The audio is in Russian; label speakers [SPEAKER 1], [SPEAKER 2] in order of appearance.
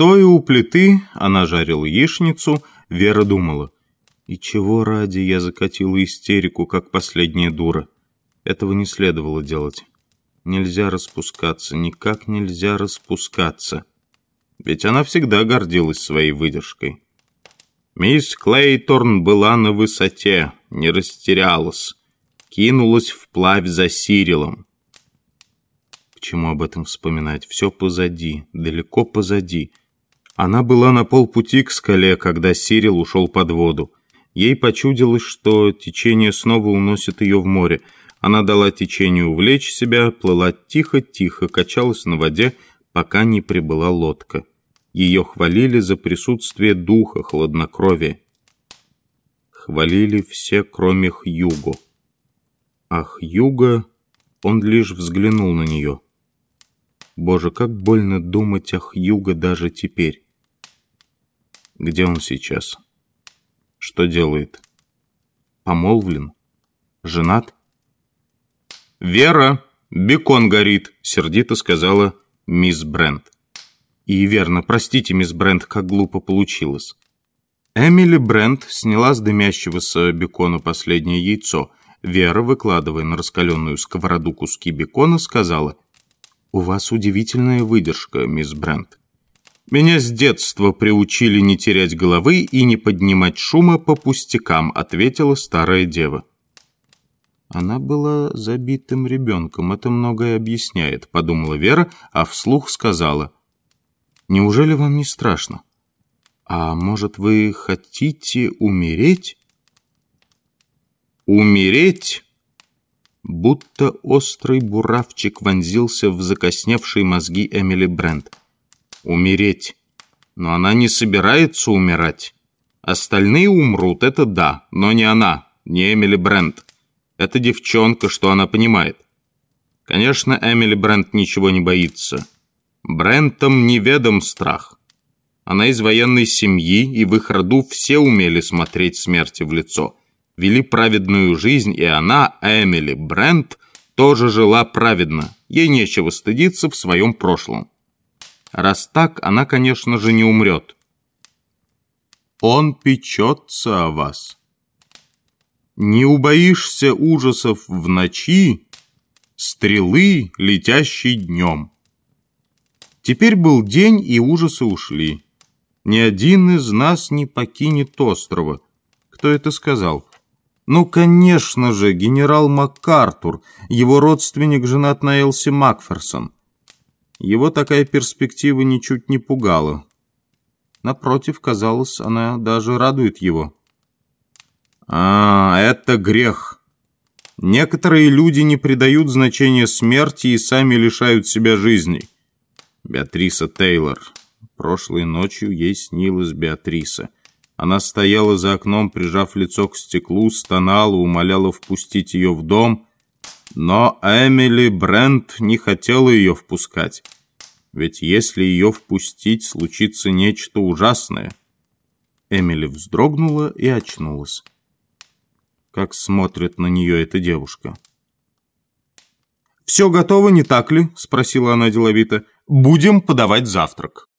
[SPEAKER 1] Стоя у плиты, она жарила яичницу, Вера думала. И чего ради я закатила истерику, как последняя дура? Этого не следовало делать. Нельзя распускаться, никак нельзя распускаться. Ведь она всегда гордилась своей выдержкой. Мисс Клейторн была на высоте, не растерялась, кинулась вплавь за Сирилом. К чему об этом вспоминать? Все позади, далеко позади. Она была на полпути к скале, когда Сирил ушел под воду. Ей почудилось, что течение снова уносит ее в море. Она дала течению увлечь себя, плыла тихо-тихо, качалась на воде, пока не прибыла лодка. Ее хвалили за присутствие духа, хладнокровия. Хвалили все, кроме Хьюго. А Хьюго, он лишь взглянул на нее. Боже, как больно думать о Хьюго даже теперь. Где он сейчас? Что делает? Помолвлен? Женат? «Вера, бекон горит», — сердито сказала мисс Брент. И верно, простите, мисс Брент, как глупо получилось. Эмили Брент сняла с дымящегося бекона последнее яйцо. Вера, выкладывая на раскаленную сковороду куски бекона, сказала — «У вас удивительная выдержка, мисс Брент. Меня с детства приучили не терять головы и не поднимать шума по пустякам», ответила старая дева. Она была забитым ребенком, это многое объясняет, подумала Вера, а вслух сказала. «Неужели вам не страшно? А может, вы хотите умереть?» «Умереть?» Будто острый буравчик вонзился в закосневшие мозги Эмили Брент. Умереть. Но она не собирается умирать. Остальные умрут, это да, но не она, не Эмили Брент. Это девчонка, что она понимает. Конечно, Эмили Брент ничего не боится. Брентам неведом страх. Она из военной семьи, и в их роду все умели смотреть смерти в лицо – вели праведную жизнь, и она, Эмили Брент, тоже жила праведно. Ей нечего стыдиться в своем прошлом. Раз так, она, конечно же, не умрет. Он печется о вас. Не убоишься ужасов в ночи, стрелы, летящей днем. Теперь был день, и ужасы ушли. Ни один из нас не покинет острова. Кто это сказал? Ну, конечно же, генерал МакАртур, его родственник женат на Элси Макферсон. Его такая перспектива ничуть не пугала. Напротив, казалось, она даже радует его. А, это грех. Некоторые люди не придают значения смерти и сами лишают себя жизни. Беатриса Тейлор. Прошлой ночью ей снилась Беатриса. Она стояла за окном, прижав лицо к стеклу, стонала, умоляла впустить ее в дом, но Эмили Брент не хотела ее впускать. Ведь если ее впустить, случится нечто ужасное. Эмили вздрогнула и очнулась. Как смотрит на нее эта девушка. «Все готово, не так ли?» – спросила она деловито. «Будем подавать завтрак».